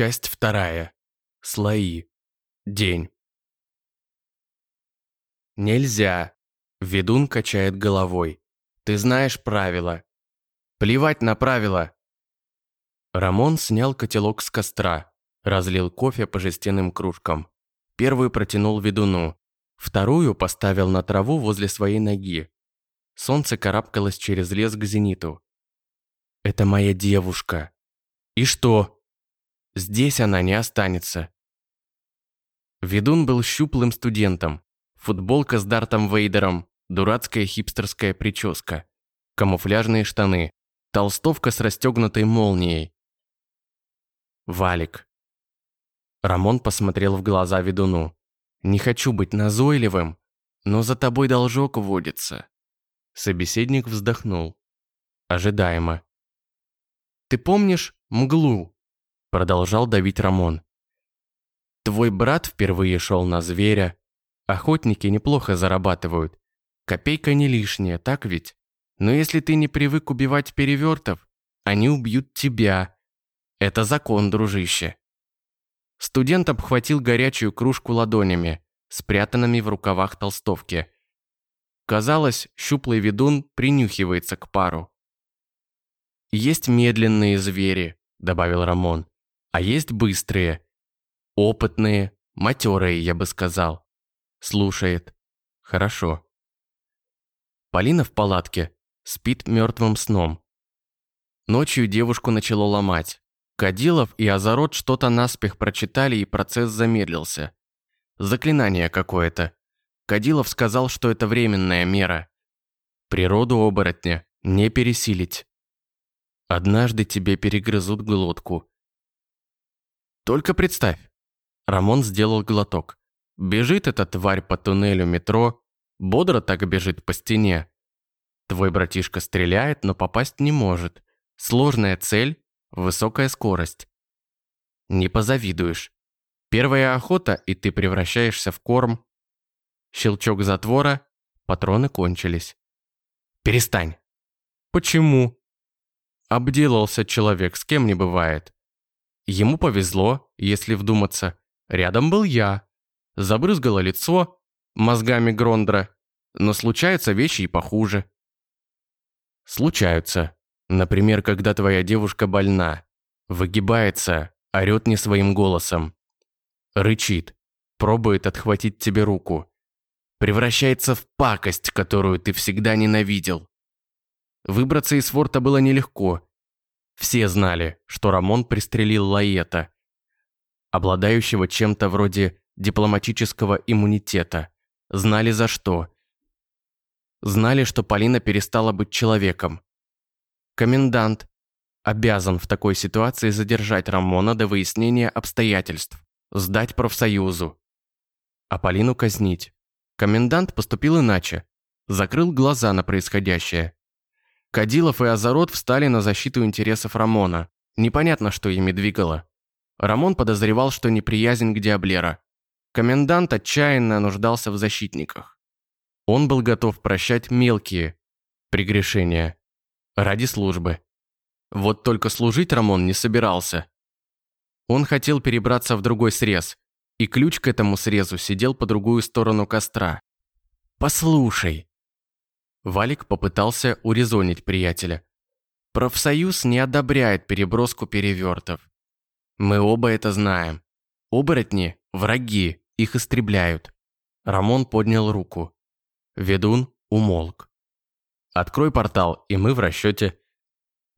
Часть вторая. Слои. День. Нельзя. Ведун качает головой. Ты знаешь правила. Плевать на правила. Рамон снял котелок с костра, разлил кофе по жестяным кружкам. Первую протянул ведуну, вторую поставил на траву возле своей ноги. Солнце карабкалось через лес к зениту. «Это моя девушка». «И что?» Здесь она не останется. Ведун был щуплым студентом. Футболка с Дартом Вейдером, дурацкая хипстерская прическа, камуфляжные штаны, толстовка с расстегнутой молнией. Валик. Рамон посмотрел в глаза ведуну. «Не хочу быть назойливым, но за тобой должок водится». Собеседник вздохнул. Ожидаемо. «Ты помнишь мглу?» Продолжал давить Рамон. Твой брат впервые шел на зверя. Охотники неплохо зарабатывают. Копейка не лишняя, так ведь? Но если ты не привык убивать перевертов, они убьют тебя. Это закон, дружище. Студент обхватил горячую кружку ладонями, спрятанными в рукавах толстовки. Казалось, щуплый ведун принюхивается к пару. «Есть медленные звери», — добавил Рамон. А есть быстрые, опытные, матерые, я бы сказал. Слушает. Хорошо. Полина в палатке, спит мертвым сном. Ночью девушку начало ломать. Кадилов и Азарот что-то наспех прочитали, и процесс замедлился. Заклинание какое-то. Кадилов сказал, что это временная мера. Природу оборотня не пересилить. Однажды тебе перегрызут глотку, только представь. Рамон сделал глоток. Бежит эта тварь по туннелю метро, бодро так бежит по стене. Твой братишка стреляет, но попасть не может. Сложная цель, высокая скорость. Не позавидуешь. Первая охота, и ты превращаешься в корм. Щелчок затвора, патроны кончились. Перестань. Почему? Обделался человек, с кем не бывает. Ему повезло, если вдуматься. Рядом был я. Забрызгало лицо мозгами Грондра. Но случаются вещи и похуже. Случаются. Например, когда твоя девушка больна. Выгибается, орет не своим голосом. Рычит. Пробует отхватить тебе руку. Превращается в пакость, которую ты всегда ненавидел. Выбраться из форта было нелегко, все знали, что Рамон пристрелил Лаета, обладающего чем-то вроде дипломатического иммунитета. Знали за что. Знали, что Полина перестала быть человеком. Комендант обязан в такой ситуации задержать Рамона до выяснения обстоятельств, сдать профсоюзу, а Полину казнить. Комендант поступил иначе, закрыл глаза на происходящее. Кадилов и Азарот встали на защиту интересов Рамона. Непонятно, что ими двигало. Рамон подозревал, что неприязнь к Диаблера. Комендант отчаянно нуждался в защитниках. Он был готов прощать мелкие прегрешения ради службы. Вот только служить Рамон не собирался. Он хотел перебраться в другой срез, и ключ к этому срезу сидел по другую сторону костра. «Послушай», Валик попытался урезонить приятеля. Профсоюз не одобряет переброску перевертов. Мы оба это знаем. Оборотни – враги, их истребляют. Рамон поднял руку. Ведун умолк. Открой портал, и мы в расчете.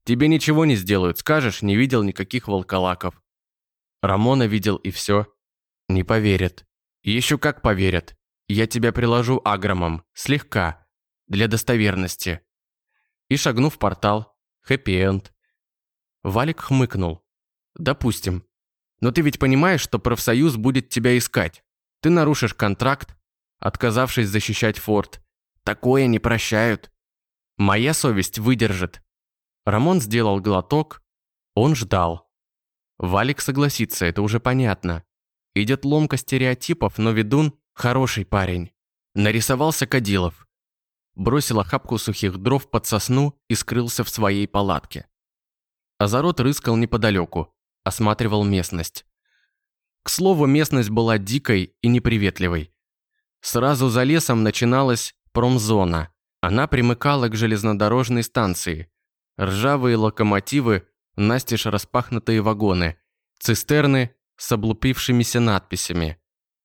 Тебе ничего не сделают, скажешь, не видел никаких волколаков. Рамона видел и все. Не поверят. Еще как поверят. Я тебя приложу агромом, слегка, для достоверности. И шагнув в портал. Хэппи-энд. Валик хмыкнул. Допустим. Но ты ведь понимаешь, что профсоюз будет тебя искать. Ты нарушишь контракт, отказавшись защищать форт. Такое не прощают. Моя совесть выдержит. Рамон сделал глоток. Он ждал. Валик согласится, это уже понятно. Идет ломка стереотипов, но ведун – хороший парень. Нарисовался Кадилов бросил охапку сухих дров под сосну и скрылся в своей палатке. Азарот рыскал неподалеку, осматривал местность. К слову, местность была дикой и неприветливой. Сразу за лесом начиналась промзона. Она примыкала к железнодорожной станции. Ржавые локомотивы, настежь распахнутые вагоны, цистерны с облупившимися надписями,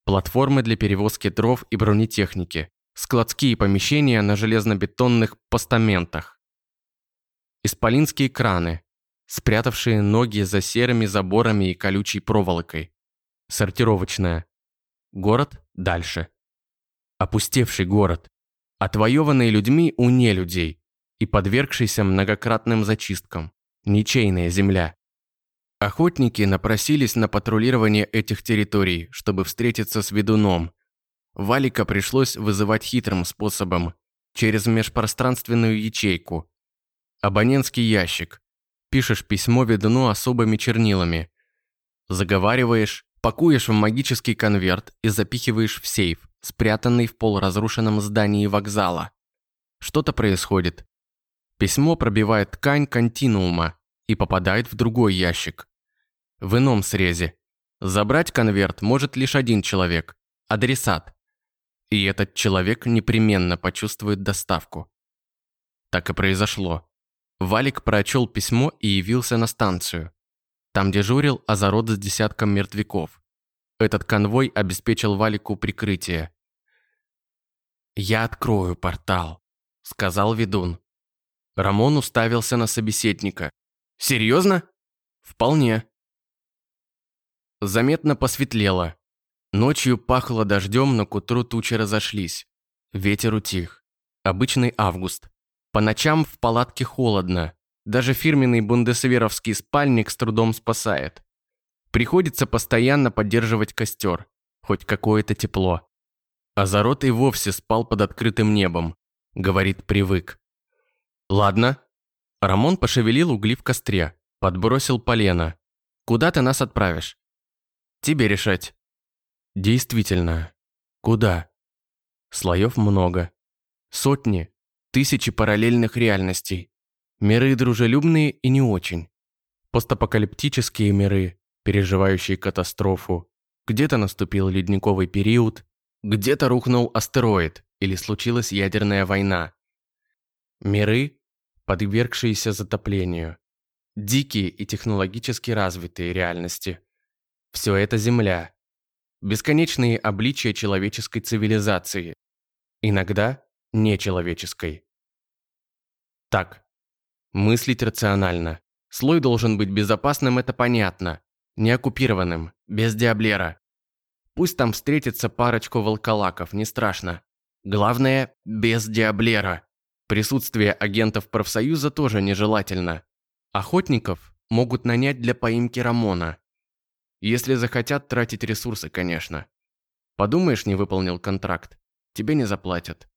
платформы для перевозки дров и бронетехники, складские помещения на железнобетонных постаментах. Исполинские краны, спрятавшие ноги за серыми заборами и колючей проволокой. Сортировочная. Город дальше. Опустевший город, отвоеванный людьми у нелюдей и подвергшийся многократным зачисткам. Ничейная земля. Охотники напросились на патрулирование этих территорий, чтобы встретиться с ведуном. Валика пришлось вызывать хитрым способом, через межпространственную ячейку. Абонентский ящик. Пишешь письмо ведуну особыми чернилами. Заговариваешь, пакуешь в магический конверт и запихиваешь в сейф, спрятанный в полуразрушенном здании вокзала. Что-то происходит. Письмо пробивает ткань континуума и попадает в другой ящик. В ином срезе. Забрать конверт может лишь один человек – адресат. И этот человек непременно почувствует доставку. Так и произошло. Валик прочел письмо и явился на станцию. Там дежурил Азарот с десятком мертвяков. Этот конвой обеспечил Валику прикрытие. «Я открою портал», — сказал ведун. Рамон уставился на собеседника. «Серьезно?» «Вполне». Заметно посветлело. Ночью пахло дождем, но к утру тучи разошлись. Ветер утих. Обычный август. По ночам в палатке холодно. Даже фирменный бундесверовский спальник с трудом спасает. Приходится постоянно поддерживать костер. Хоть какое-то тепло. Азарот и вовсе спал под открытым небом. Говорит, привык. Ладно. Рамон пошевелил угли в костре. Подбросил полено. Куда ты нас отправишь? Тебе решать. Действительно. Куда? Слоев много. Сотни, тысячи параллельных реальностей. Миры дружелюбные и не очень. Постапокалиптические миры, переживающие катастрофу. Где-то наступил ледниковый период, где-то рухнул астероид или случилась ядерная война. Миры, подвергшиеся затоплению. Дикие и технологически развитые реальности. Все это Земля. Бесконечные обличия человеческой цивилизации. Иногда нечеловеческой. Так, мыслить рационально. Слой должен быть безопасным, это понятно. Неоккупированным, без диаблера. Пусть там встретится парочку волколаков, не страшно. Главное, без диаблера. Присутствие агентов профсоюза тоже нежелательно. Охотников могут нанять для поимки Рамона. Если захотят тратить ресурсы, конечно. Подумаешь, не выполнил контракт, тебе не заплатят.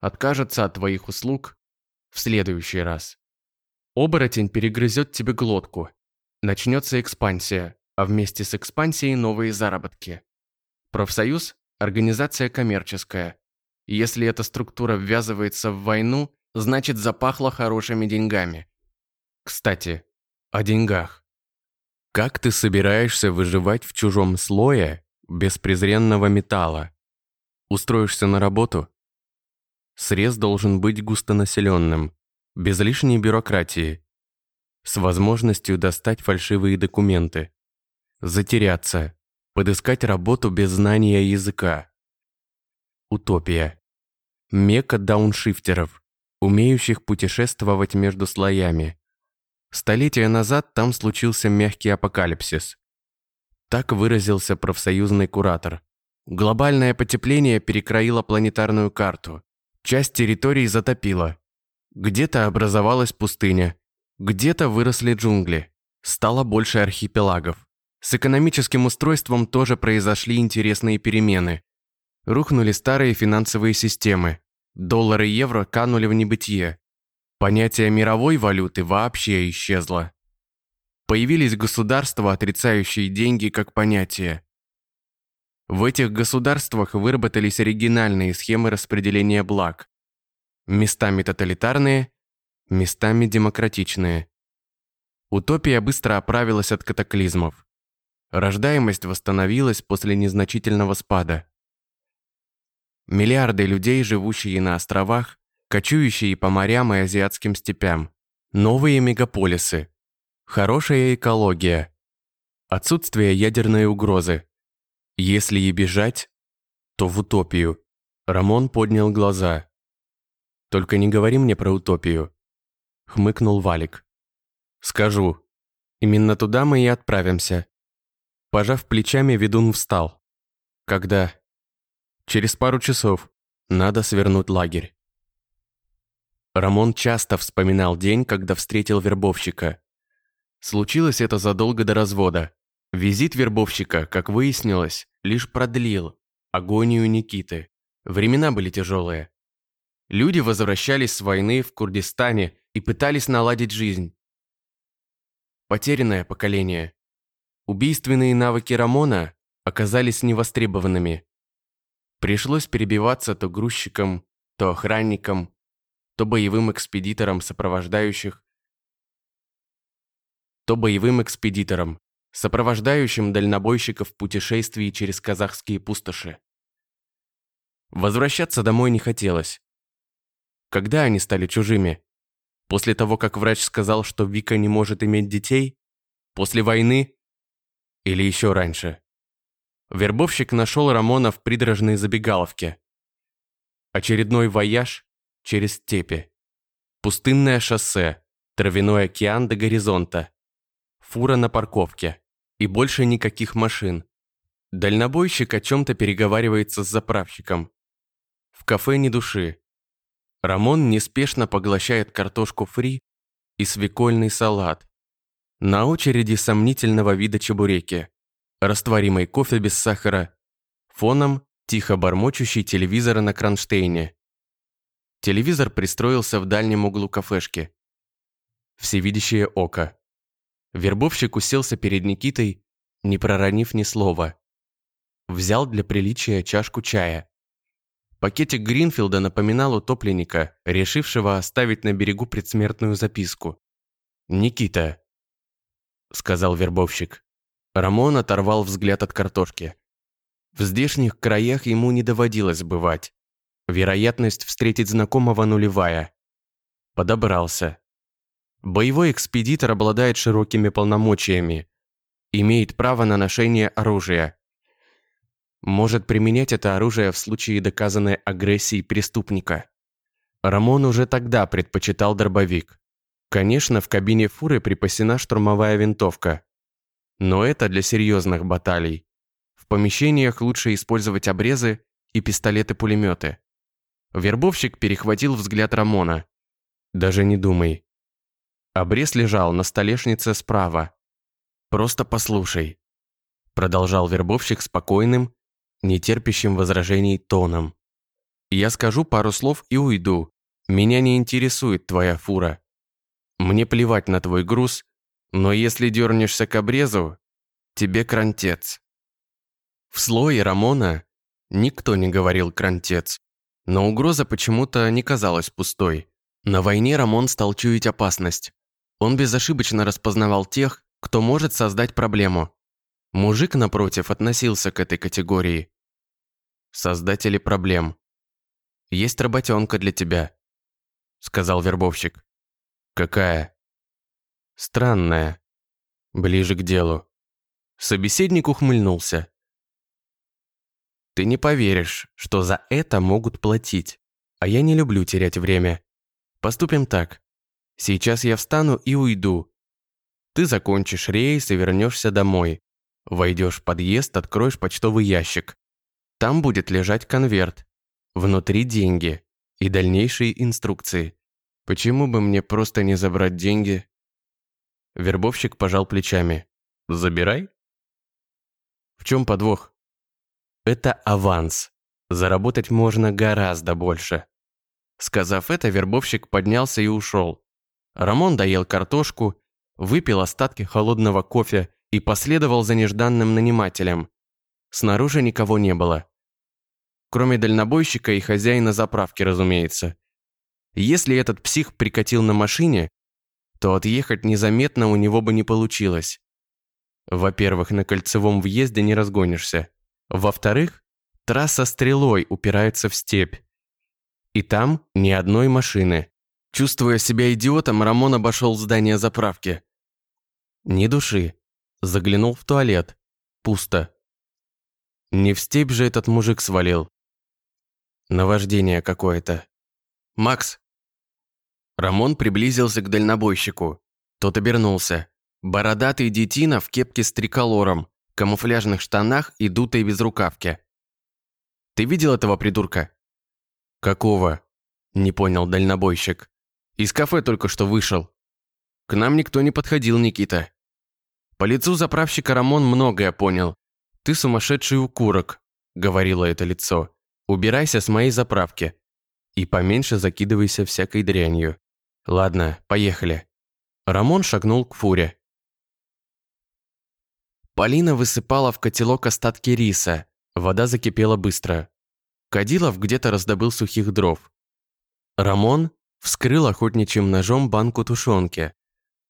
Откажется от твоих услуг в следующий раз. Оборотень перегрызет тебе глотку. Начнется экспансия, а вместе с экспансией новые заработки. Профсоюз – организация коммерческая. Если эта структура ввязывается в войну, значит запахло хорошими деньгами. Кстати, о деньгах. Как ты собираешься выживать в чужом слое без презренного металла? Устроишься на работу? Срез должен быть густонаселенным, без лишней бюрократии, с возможностью достать фальшивые документы, затеряться, подыскать работу без знания языка. Утопия. Мека дауншифтеров, умеющих путешествовать между слоями. Столетия назад там случился мягкий апокалипсис. Так выразился профсоюзный куратор. Глобальное потепление перекроило планетарную карту. Часть территорий затопило. Где-то образовалась пустыня. Где-то выросли джунгли. Стало больше архипелагов. С экономическим устройством тоже произошли интересные перемены. Рухнули старые финансовые системы. Доллары и евро канули в небытие. Понятие мировой валюты вообще исчезло. Появились государства, отрицающие деньги как понятие. В этих государствах выработались оригинальные схемы распределения благ. Местами тоталитарные, местами демократичные. Утопия быстро оправилась от катаклизмов. Рождаемость восстановилась после незначительного спада. Миллиарды людей, живущие на островах, кочующие по морям и азиатским степям. Новые мегаполисы. Хорошая экология. Отсутствие ядерной угрозы. Если и бежать, то в утопию. Рамон поднял глаза. «Только не говори мне про утопию», — хмыкнул Валик. «Скажу. Именно туда мы и отправимся». Пожав плечами, ведун встал. «Когда?» «Через пару часов. Надо свернуть лагерь». Рамон часто вспоминал день, когда встретил вербовщика. Случилось это задолго до развода. Визит вербовщика, как выяснилось, лишь продлил агонию Никиты. Времена были тяжелые. Люди возвращались с войны в Курдистане и пытались наладить жизнь. Потерянное поколение. Убийственные навыки Рамона оказались невостребованными. Пришлось перебиваться то грузчиком, то охранником, то боевым экспедитором сопровождающих, то боевым экспедитором, сопровождающим дальнобойщиков в путешествии через казахские пустоши. Возвращаться домой не хотелось. Когда они стали чужими? После того, как врач сказал, что Вика не может иметь детей? После войны? Или еще раньше? Вербовщик нашел Рамона в придорожной забегаловке. Очередной вояж через степи. Пустынное шоссе, травяной океан до горизонта. Фура на парковке. И больше никаких машин. Дальнобойщик о чем-то переговаривается с заправщиком. В кафе ни души. Рамон неспешно поглощает картошку фри и свекольный салат. На очереди сомнительного вида чебуреки. Растворимый кофе без сахара. Фоном тихо бормочущий телевизор на кронштейне. Телевизор пристроился в дальнем углу кафешки. Всевидящее око. Вербовщик уселся перед Никитой, не проронив ни слова. Взял для приличия чашку чая. Пакетик Гринфилда напоминал утопленника, решившего оставить на берегу предсмертную записку. «Никита», — сказал вербовщик. Рамон оторвал взгляд от картошки. В здешних краях ему не доводилось бывать. Вероятность встретить знакомого нулевая. Подобрался. Боевой экспедитор обладает широкими полномочиями. Имеет право на ношение оружия. Может применять это оружие в случае доказанной агрессии преступника. Рамон уже тогда предпочитал дробовик. Конечно, в кабине фуры припасена штурмовая винтовка. Но это для серьезных баталий. В помещениях лучше использовать обрезы и пистолеты-пулеметы. Вербовщик перехватил взгляд Рамона. «Даже не думай». Обрез лежал на столешнице справа. «Просто послушай», — продолжал вербовщик спокойным, нетерпящим возражений тоном. «Я скажу пару слов и уйду. Меня не интересует твоя фура. Мне плевать на твой груз, но если дернешься к обрезу, тебе крантец». В слое Рамона никто не говорил крантец. Но угроза почему-то не казалась пустой. На войне Рамон стал чуять опасность. Он безошибочно распознавал тех, кто может создать проблему. Мужик, напротив, относился к этой категории. Создатели проблем. «Есть работенка для тебя», — сказал вербовщик. «Какая?» «Странная. Ближе к делу». Собеседник ухмыльнулся. Ты не поверишь, что за это могут платить. А я не люблю терять время. Поступим так. Сейчас я встану и уйду. Ты закончишь рейс и вернешься домой. Войдешь в подъезд, откроешь почтовый ящик. Там будет лежать конверт. Внутри деньги и дальнейшие инструкции. Почему бы мне просто не забрать деньги? Вербовщик пожал плечами. Забирай. В чем подвох? Это аванс. Заработать можно гораздо больше. Сказав это, вербовщик поднялся и ушел. Рамон доел картошку, выпил остатки холодного кофе и последовал за нежданным нанимателем. Снаружи никого не было. Кроме дальнобойщика и хозяина заправки, разумеется. Если этот псих прикатил на машине, то отъехать незаметно у него бы не получилось. Во-первых, на кольцевом въезде не разгонишься. Во-вторых, трасса стрелой упирается в степь. И там ни одной машины. Чувствуя себя идиотом, Рамон обошел здание заправки. Ни души. Заглянул в туалет. Пусто. Не в степь же этот мужик свалил. Наваждение какое-то. «Макс!» Рамон приблизился к дальнобойщику. Тот обернулся. Бородатый детина в кепке с триколором, камуфляжных штанах и дутой безрукавке. «Ты видел этого придурка?» «Какого?» – не понял дальнобойщик. «Из кафе только что вышел. К нам никто не подходил, Никита». По лицу заправщика Рамон многое понял. «Ты сумасшедший укурок», – говорило это лицо. «Убирайся с моей заправки. И поменьше закидывайся всякой дрянью. Ладно, поехали». Рамон шагнул к фуре. Полина высыпала в котелок остатки риса. Вода закипела быстро. Кадилов где-то раздобыл сухих дров. Рамон вскрыл охотничьим ножом банку тушенки.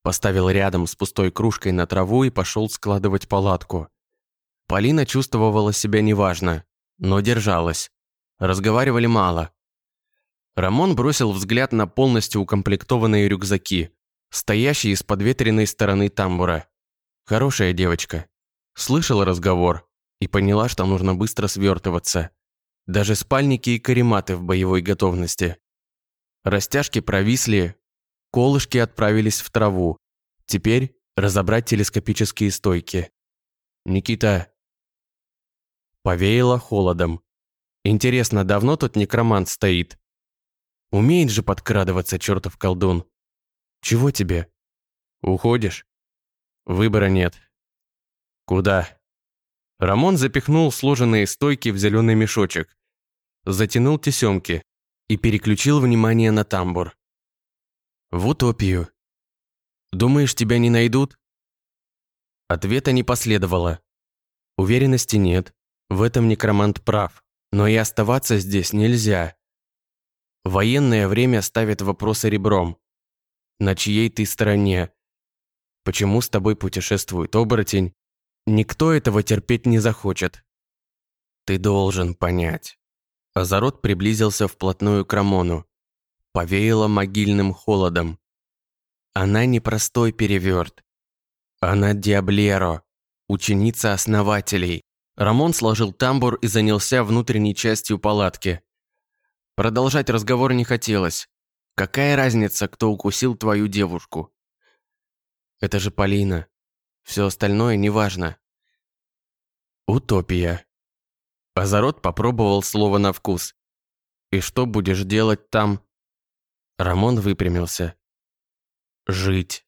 Поставил рядом с пустой кружкой на траву и пошел складывать палатку. Полина чувствовала себя неважно, но держалась. Разговаривали мало. Рамон бросил взгляд на полностью укомплектованные рюкзаки, стоящие с подветренной стороны тамбура. Хорошая девочка. Слышала разговор и поняла, что нужно быстро свертываться. Даже спальники и карематы в боевой готовности. Растяжки провисли, колышки отправились в траву. Теперь разобрать телескопические стойки. Никита повеяло холодом. Интересно, давно тут некромант стоит? Умеет же подкрадываться чертов колдун. Чего тебе? Уходишь? Выбора нет. «Куда?» Рамон запихнул сложенные стойки в зеленый мешочек, затянул тесемки и переключил внимание на тамбур. «В утопию. Думаешь, тебя не найдут?» Ответа не последовало. Уверенности нет, в этом некромант прав, но и оставаться здесь нельзя. Военное время ставит вопросы ребром. На чьей ты стороне? Почему с тобой путешествует оборотень? Никто этого терпеть не захочет. Ты должен понять. Азарот приблизился вплотную к Рамону. Повеяло могильным холодом. Она не простой переверт. Она Диаблеро, ученица основателей. Рамон сложил тамбур и занялся внутренней частью палатки. Продолжать разговор не хотелось. Какая разница, кто укусил твою девушку? Это же Полина. Все остальное неважно. Утопия. Азарот попробовал слово на вкус. «И что будешь делать там?» Рамон выпрямился. «Жить».